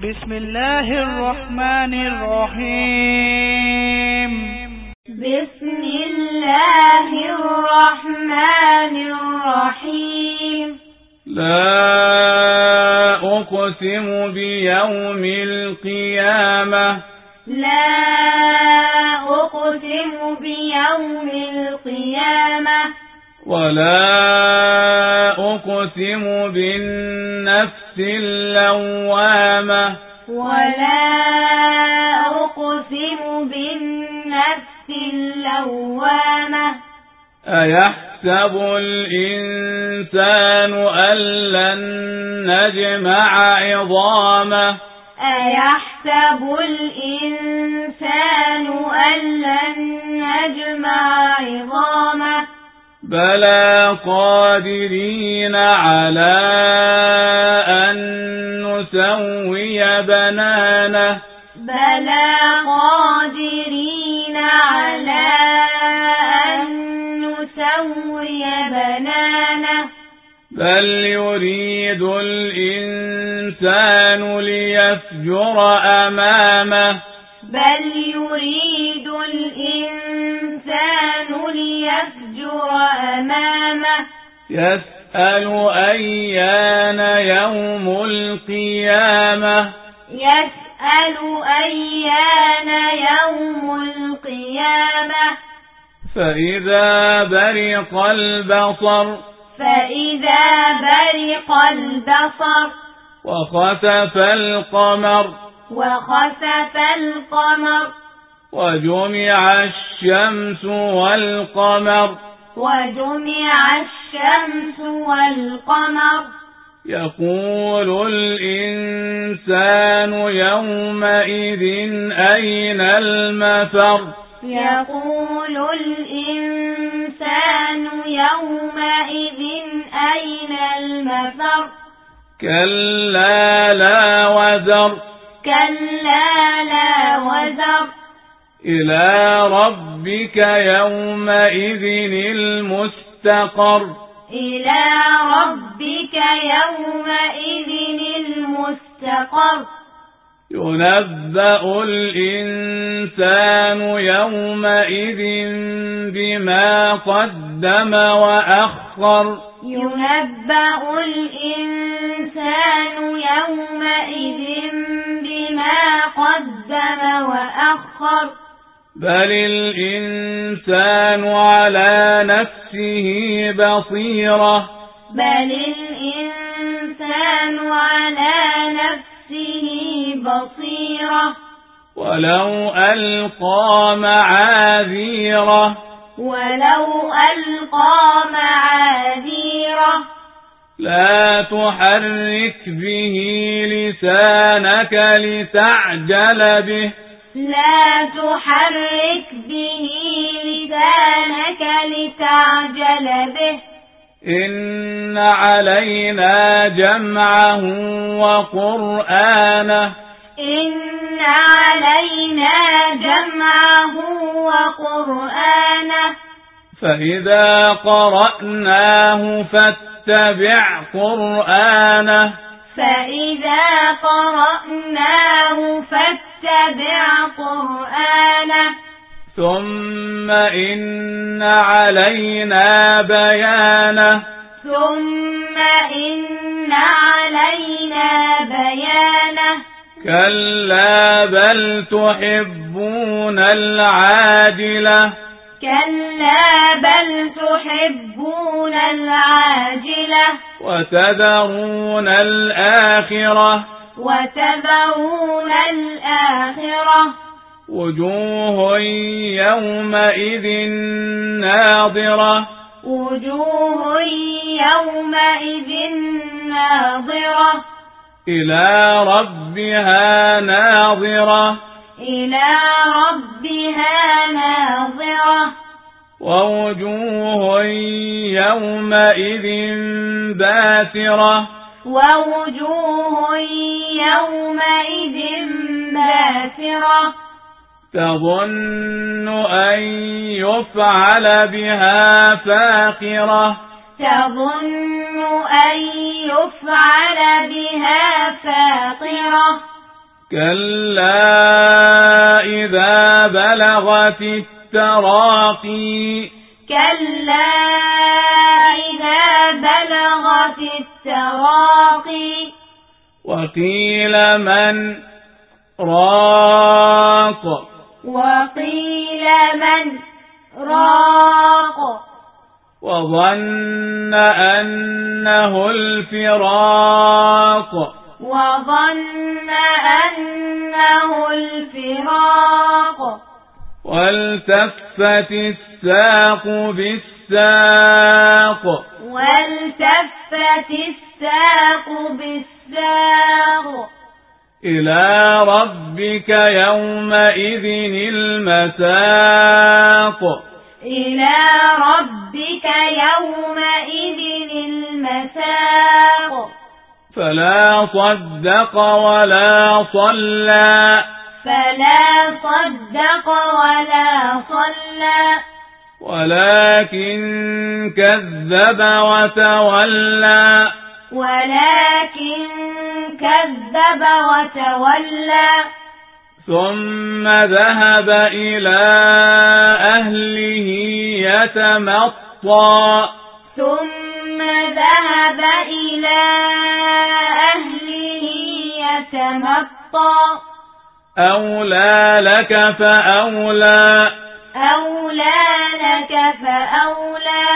بسم الله الرحمن الرحيم. بسم الله الرحمن الرحيم. لا أقسم بيوم القيامة. لا أقسم بيوم القيامة. ولا أقسم بالنفس اللوامة. ولا أقسم بالنفس اللوامة. أيحسب الإنسان أن لن نجمع عظامه؟ أيحسب الإنسان أن لن نجمع عظامه؟ بلى قادرين على أن نسوي بنانه. بلى قادرين على أن نسوي بنانه. بل يريد الإنسان ليفجر أمامه. بل يريد الإنسان ليفجر أمامه يسأل أيان يوم القيامة يسأل أيان يوم القيامة فإذا برق البصر فإذا برق البصر وخسف القمر وخسف القمر. وجمع الشمس والقمر. وجمع الشمس والقمر. يقول الإنسان يومئذ أين المفر؟ يقول الإنسان يومئذ أين المفر؟ كلا لا وزر. كلا لا وزر. إلى ربك يومئذ المستقر. إلى ربك يومئذ المستقر. ينبأ الإنسان يومئذ بما قدم وأخر. ينبأ الإنسان يومئذ قدم وأخر. بل الإنسان على نفسه بصيرة. بل الإنسان على نفسه بصيرة. ولو ألقى معاذيره. ولو ألقى معاذيره. لا تحرك به لسانك لتعجل به. لا تحرك به لسانك لتعجل به. إن علينا جمعه وقرآنه. إن علينا جمعه وقرآنه. فإذا قرأناه فاتبع قرآنه. فإذا قرأناه فاتبع قرآنه. ثم إن علينا بيانه. ثم إن علينا بيانه. كلا بل تحبون العاجلة. كلا بل تحبون العاجلة وتذرون الآخرة وتذرون الآخرة وجوه يومئذ ناظرة وجوه يومئذ ناظرة إلى ربها ناظرة إلى ربها ناظرة. ووجوه يومئذ باسرة. ووجوه يومئذ باسرة. تظن أن يفعل بها فاقرة. تظن أن يفعل بها فاقرة. كلا إذا بلغت التراقي كلا إذا بلغت التراقي وقيل من راق وقيل من راق وظن أنه الفراق وظن أنه الفراق. والتفت الساق بالساق. والتفت الساق بالساق. إلى ربك يومئذ المساق. إلى ربك يومئذ فلا صدق ولا صلى. فلا صدق ولا صلى. ولكن كذب وتولى. ولكن كذب وتولى. ثم ذهب إلى أهله يتمطى. ثم ذهب إلى أهله يتمطى. أولى لك فأولى. أولى لك فأولى.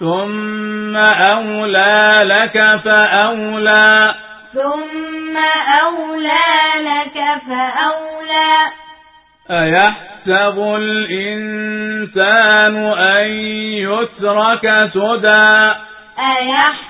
ثم أولى لك فأولى. ثم أولى لك فأولى. أيحسب الإنسان أن يترك سدى؟ أيحسب